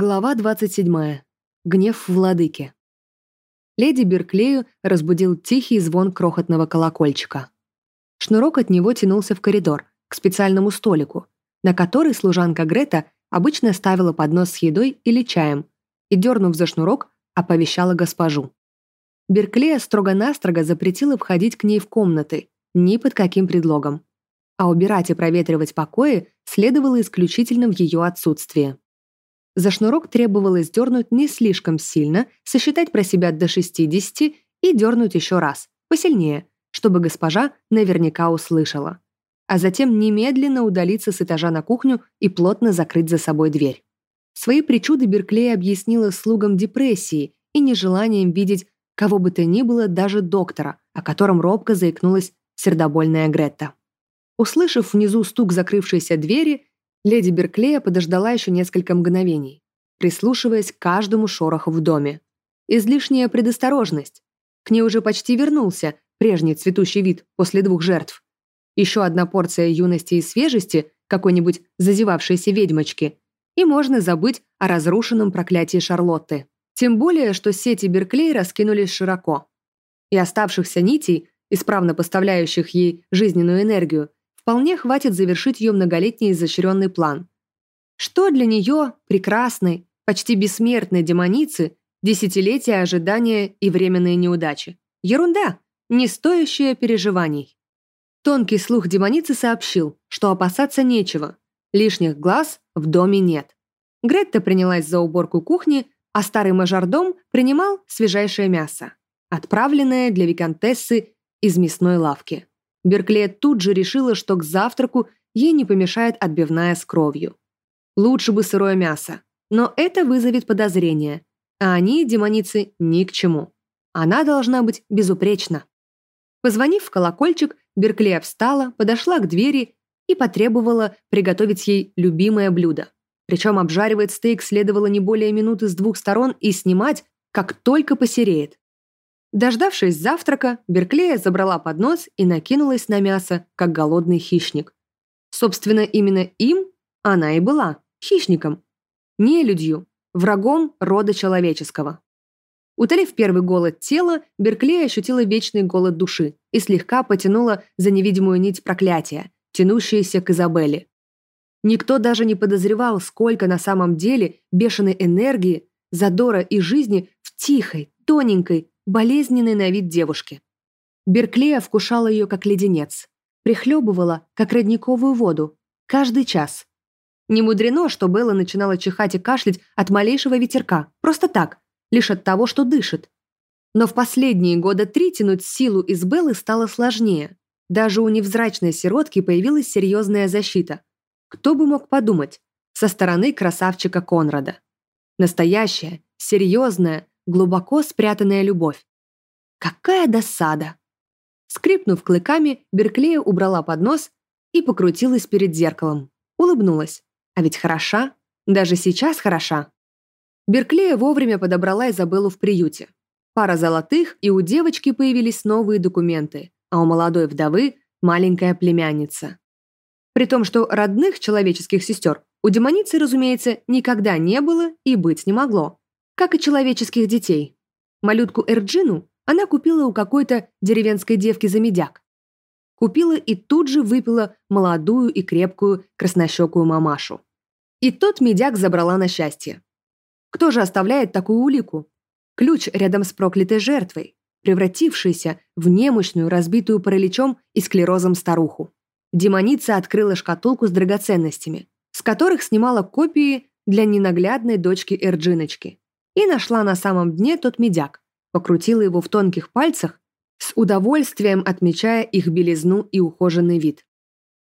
Глава 27. Гнев владыки. Леди Берклею разбудил тихий звон крохотного колокольчика. Шнурок от него тянулся в коридор, к специальному столику, на который служанка Грета обычно ставила поднос с едой или чаем и, дернув за шнурок, оповещала госпожу. Берклея строго-настрого запретила входить к ней в комнаты, ни под каким предлогом. А убирать и проветривать покои следовало исключительно в ее отсутствие. За шнурок требовалось дернуть не слишком сильно, сосчитать про себя до 60 и дернуть еще раз, посильнее, чтобы госпожа наверняка услышала. А затем немедленно удалиться с этажа на кухню и плотно закрыть за собой дверь. Свои причуды Берклей объяснила слугам депрессии и нежеланием видеть кого бы то ни было, даже доктора, о котором робко заикнулась сердобольная Гретта. Услышав внизу стук закрывшейся двери, Леди Берклея подождала еще несколько мгновений, прислушиваясь к каждому шороху в доме. Излишняя предосторожность. К ней уже почти вернулся прежний цветущий вид после двух жертв. Еще одна порция юности и свежести какой-нибудь зазевавшейся ведьмочки, и можно забыть о разрушенном проклятии Шарлотты. Тем более, что сети Берклей раскинулись широко. И оставшихся нитей, исправно поставляющих ей жизненную энергию, вполне хватит завершить ее многолетний изощренный план. Что для нее, прекрасной, почти бессмертной демоницы, десятилетия ожидания и временные неудачи? Ерунда, не стоящая переживаний. Тонкий слух демоницы сообщил, что опасаться нечего, лишних глаз в доме нет. Гретта принялась за уборку кухни, а старый мажордом принимал свежайшее мясо, отправленное для виконтессы из мясной лавки. Беркле тут же решила, что к завтраку ей не помешает отбивная с кровью. Лучше бы сырое мясо, но это вызовет подозрение, а они, демоницы, ни к чему. Она должна быть безупречна. Позвонив в колокольчик, Берклея встала, подошла к двери и потребовала приготовить ей любимое блюдо. Причем обжаривать стейк следовало не более минуты с двух сторон и снимать, как только посереет. Дождавшись завтрака, Берклея забрала поднос и накинулась на мясо, как голодный хищник. Собственно, именно им она и была, хищником. Нелюдью, врагом рода человеческого. Утолив первый голод тела, Берклея ощутила вечный голод души и слегка потянула за невидимую нить проклятия, тянущуюся к Изабелле. Никто даже не подозревал, сколько на самом деле бешеной энергии, задора и жизни в тихой, тоненькой, болезненной на вид девушки. Берклея вкушала ее как леденец, прихлебывала, как родниковую воду, каждый час. Не мудрено, что Белла начинала чихать и кашлять от малейшего ветерка, просто так, лишь от того, что дышит. Но в последние года три тянуть силу из Беллы стало сложнее. Даже у невзрачной сиротки появилась серьезная защита. Кто бы мог подумать? Со стороны красавчика Конрада. Настоящая, серьезная, глубоко спрятанная любовь. Какая досада! Скрипнув клыками, Берклея убрала поднос и покрутилась перед зеркалом. Улыбнулась. А ведь хороша. Даже сейчас хороша. Берклея вовремя подобрала Изабеллу в приюте. Пара золотых, и у девочки появились новые документы, а у молодой вдовы – маленькая племянница. При том, что родных человеческих сестер у демоницы, разумеется, никогда не было и быть не могло как и человеческих детей. Малютку Эрджину она купила у какой-то деревенской девки за медяк. Купила и тут же выпила молодую и крепкую краснощекую мамашу. И тот медяк забрала на счастье. Кто же оставляет такую улику? Ключ рядом с проклятой жертвой, превратившейся в немощную, разбитую параличом и склерозом старуху. Демоница открыла шкатулку с драгоценностями, с которых снимала копии для ненаглядной дочки Эрджиночки и нашла на самом дне тот медяк, покрутила его в тонких пальцах, с удовольствием отмечая их белизну и ухоженный вид.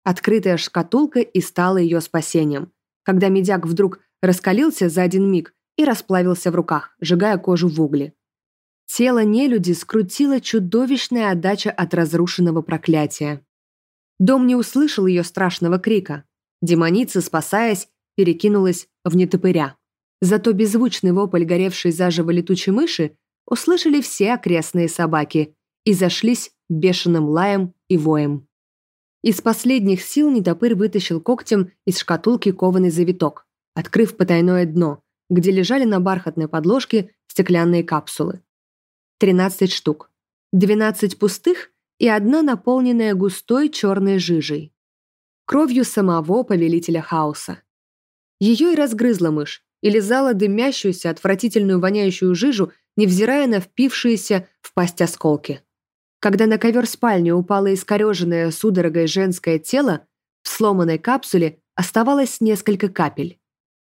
Открытая шкатулка и стала ее спасением, когда медяк вдруг раскалился за один миг и расплавился в руках, сжигая кожу в угли. Тело нелюди скрутило чудовищная отдача от разрушенного проклятия. Дом не услышал ее страшного крика. Демоница, спасаясь, перекинулась в нетопыря. Зато беззвучный вопль горевшей заживо летучей мыши услышали все окрестные собаки и зашлись бешеным лаем и воем. Из последних сил нетопырь вытащил когтем из шкатулки кованый завиток, открыв потайное дно, где лежали на бархатной подложке стеклянные капсулы. 13 штук. 12 пустых и одна наполненная густой черной жижей. Кровью самого повелителя хаоса. Ее и разгрызла мышь, и лизала дымящуюся, отвратительную воняющую жижу, невзирая на впившиеся в пасть осколки. Когда на ковер спальни упало искореженное судорогой женское тело, в сломанной капсуле оставалось несколько капель.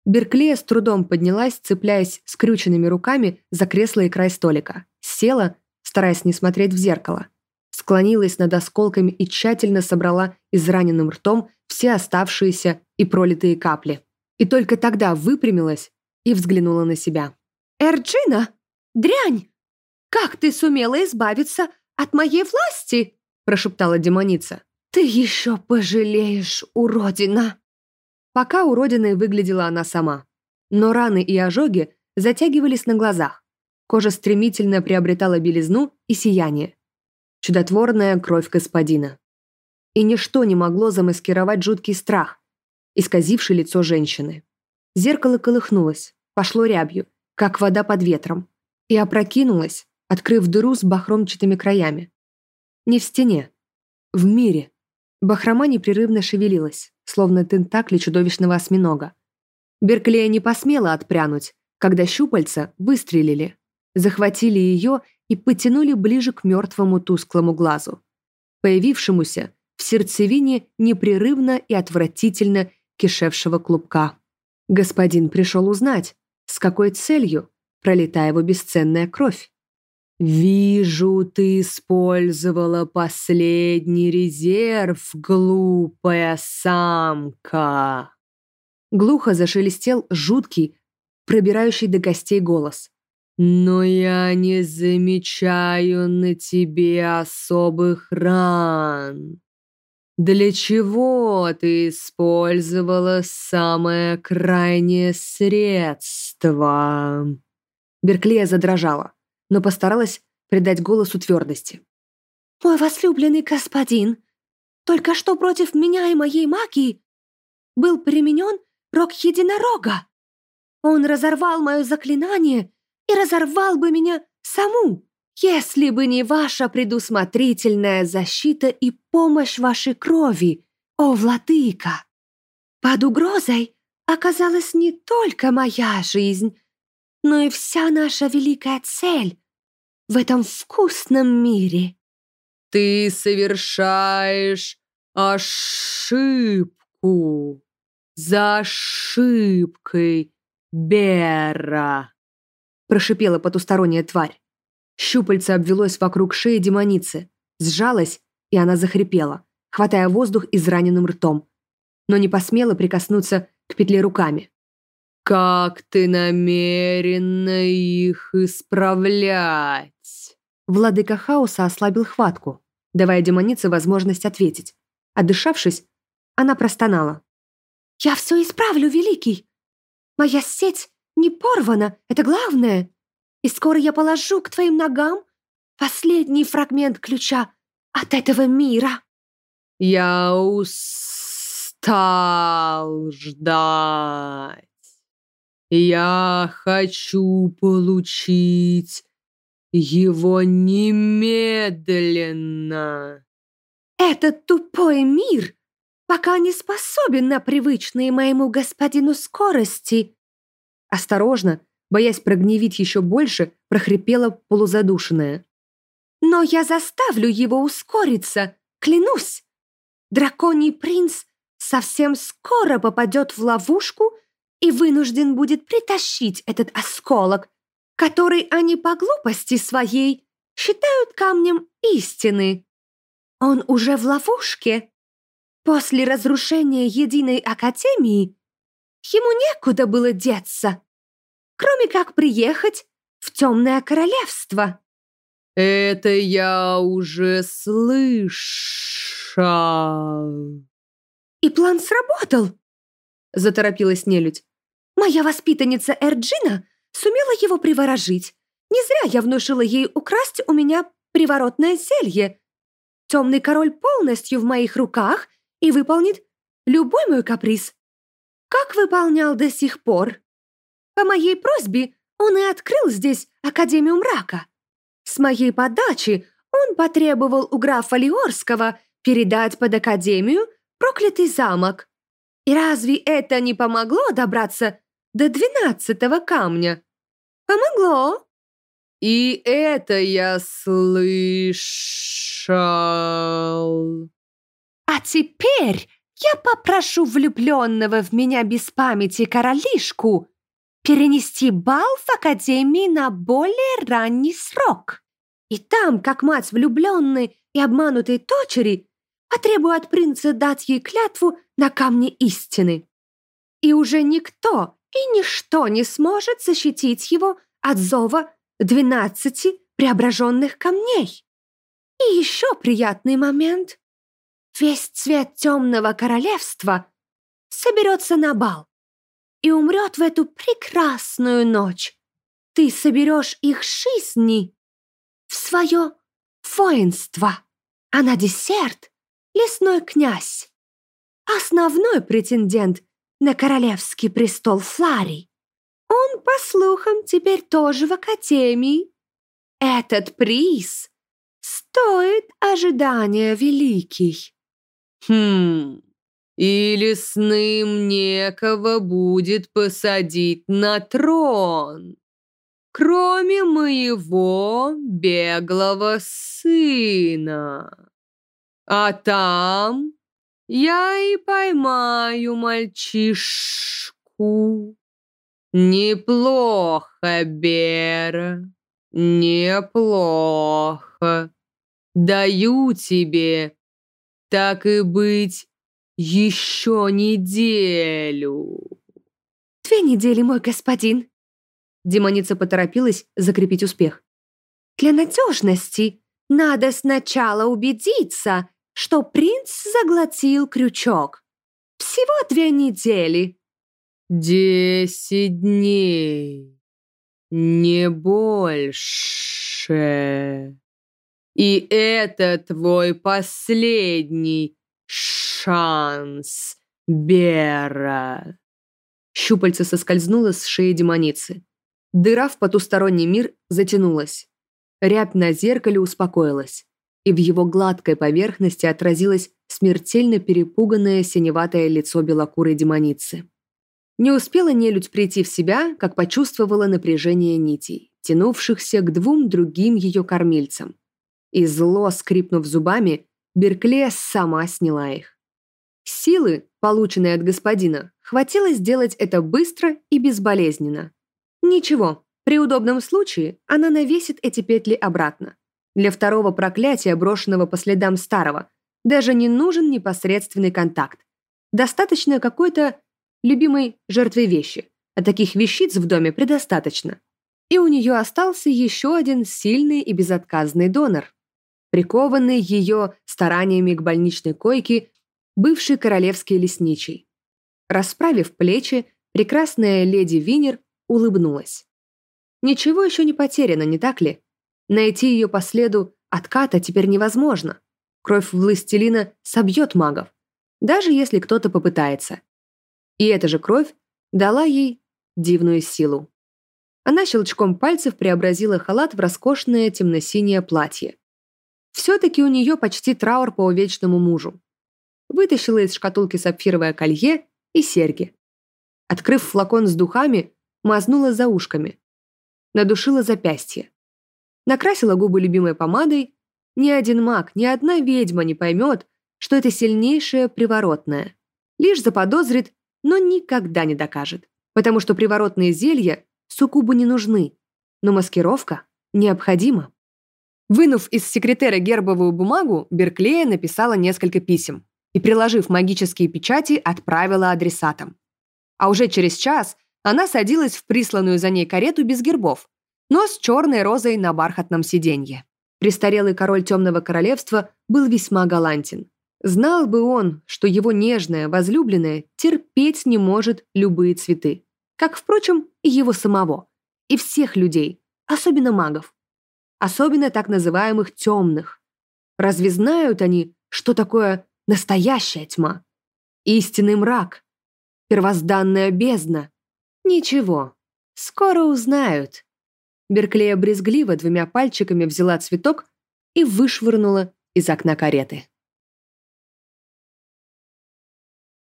Берклея с трудом поднялась, цепляясь скрюченными руками за кресло и край столика. Села, стараясь не смотреть в зеркало. Склонилась над осколками и тщательно собрала израненным ртом все оставшиеся и пролитые капли. И только тогда выпрямилась и взглянула на себя. «Эрджина! Дрянь! Как ты сумела избавиться от моей власти?» прошептала демоница. «Ты еще пожалеешь, уродина!» Пока уродиной выглядела она сама. Но раны и ожоги затягивались на глазах. Кожа стремительно приобретала белизну и сияние. Чудотворная кровь господина. И ничто не могло замаскировать жуткий страх, исказивший лицо женщины. Зеркало колыхнулось, пошло рябью, как вода под ветром, и опрокинулось, открыв дыру с бахромчатыми краями. Не в стене, в мире. Бахрома непрерывно шевелилась, словно тентакли чудовищного осьминога. Берклея не посмела отпрянуть, когда щупальца выстрелили, захватили ее и потянули ближе к мертвому тусклому глазу, появившемуся в сердцевине непрерывно и отвратительно кишевшего клубка. Господин пришел узнать, с какой целью пролита его бесценная кровь. «Вижу, ты использовала последний резерв, глупая самка!» Глухо зашелестел жуткий, пробирающий до костей голос. «Но я не замечаю на тебе особых ран. Для чего ты использовала самое крайнее средство?» Берклея задрожала но постаралась придать голосу твердости. «Мой возлюбленный господин, только что против меня и моей магии был применен рог единорога. Он разорвал мое заклинание и разорвал бы меня саму, если бы не ваша предусмотрительная защита и помощь вашей крови, о владыка. Под угрозой оказалась не только моя жизнь, но и вся наша великая цель в этом вкусном мире. Ты совершаешь ошибку за ошибкой, Бера, прошипела потусторонняя тварь. Щупальце обвелось вокруг шеи демоницы, сжалось, и она захрипела, хватая воздух израненным ртом, но не посмела прикоснуться к петле руками. «Как ты намерена их исправлять?» Владыка хаоса ослабил хватку, давая демонице возможность ответить. Отдышавшись, она простонала. «Я все исправлю, Великий! Моя сеть не порвана, это главное! И скоро я положу к твоим ногам последний фрагмент ключа от этого мира!» «Я устал ждать!» Я хочу получить его немедленно. Этот тупой мир пока не способен на привычные моему господину скорости. Осторожно, боясь прогневить еще больше, прохрипела полузадушенная. Но я заставлю его ускориться, клянусь. Драконий принц совсем скоро попадет в ловушку, и вынужден будет притащить этот осколок, который они по глупости своей считают камнем истины. Он уже в ловушке. После разрушения Единой Академии ему некуда было деться, кроме как приехать в Темное Королевство. «Это я уже слышал». «И план сработал», — заторопилась нелюдь. Моя воспитанница Эрджина сумела его приворожить. Не зря я внушила ей украсть у меня приворотное зелье. Темный король полностью в моих руках и выполнит любой мой каприз. Как выполнял до сих пор? По моей просьбе он и открыл здесь Академию мрака. С моей подачи он потребовал у графа Лиорского передать под Академию проклятый замок. И разве это не помогло добраться до двенадцатого камня? Помогло. И это я слышал. А теперь я попрошу влюбленного в меня без памяти королишку перенести бал в Академии на более ранний срок. И там, как мать влюбленной и обманутой дочери, потребую от принца дать ей клятву на камне истины. И уже никто и ничто не сможет защитить его от зова двенадцати преображенных камней. И еще приятный момент. Весь цвет темного королевства соберется на бал и умрет в эту прекрасную ночь. Ты соберешь их жизни в свое воинство, а на десерт — лесной князь, основной претендент на королевский престол Фларий. Он, по слухам, теперь тоже в академии. Этот приз стоит ожидания великий. Хм, и лесным некого будет посадить на трон, кроме моего беглого сына. А там я и поймаю мальчишку. Неплохо, Бера, неплохо. Даю тебе, так и быть, еще неделю. Две недели, мой господин. Демоница поторопилась закрепить успех. Для надежности надо сначала убедиться, что принц заглотил крючок. Всего две недели. Десять дней. Не больше. И это твой последний шанс, Бера. Щупальце соскользнуло с шеи демоницы. Дыра в потусторонний мир затянулась. Рябь на зеркале успокоилась и в его гладкой поверхности отразилось смертельно перепуганное синеватое лицо белокурой демоницы. Не успела нелюдь прийти в себя, как почувствовала напряжение нитей, тянувшихся к двум другим ее кормильцам. И зло, скрипнув зубами, Берклея сама сняла их. Силы, полученные от господина, хватило сделать это быстро и безболезненно. Ничего, при удобном случае она навесит эти петли обратно. Для второго проклятия, брошенного по следам старого, даже не нужен непосредственный контакт. Достаточно какой-то любимой жертвы вещи, а таких вещиц в доме предостаточно. И у нее остался еще один сильный и безотказный донор. Прикованный ее стараниями к больничной койке бывший королевский лесничий. Расправив плечи, прекрасная леди Винер улыбнулась. Ничего еще не потеряно, не так ли? Найти ее по следу отката теперь невозможно. Кровь властелина собьет магов, даже если кто-то попытается. И эта же кровь дала ей дивную силу. Она щелчком пальцев преобразила халат в роскошное темно-синее платье. Все-таки у нее почти траур по увечному мужу. Вытащила из шкатулки сапфировое колье и серьги. Открыв флакон с духами, мазнула за ушками. Надушила запястье накрасила губы любимой помадой. Ни один маг, ни одна ведьма не поймет, что это сильнейшее приворотное. Лишь заподозрит, но никогда не докажет. Потому что приворотные зелья суккубу не нужны, но маскировка необходима. Вынув из секретера гербовую бумагу, Берклея написала несколько писем и, приложив магические печати, отправила адресатам. А уже через час она садилась в присланную за ней карету без гербов, но с черной розой на бархатном сиденье. Престарелый король Темного Королевства был весьма галантен. Знал бы он, что его нежная, возлюбленная терпеть не может любые цветы. Как, впрочем, и его самого. И всех людей, особенно магов. Особенно так называемых темных. Разве знают они, что такое настоящая тьма? Истинный мрак? Первозданная бездна? Ничего, Скоро узнают. Берклея брезгливо двумя пальчиками взяла цветок и вышвырнула из окна кареты.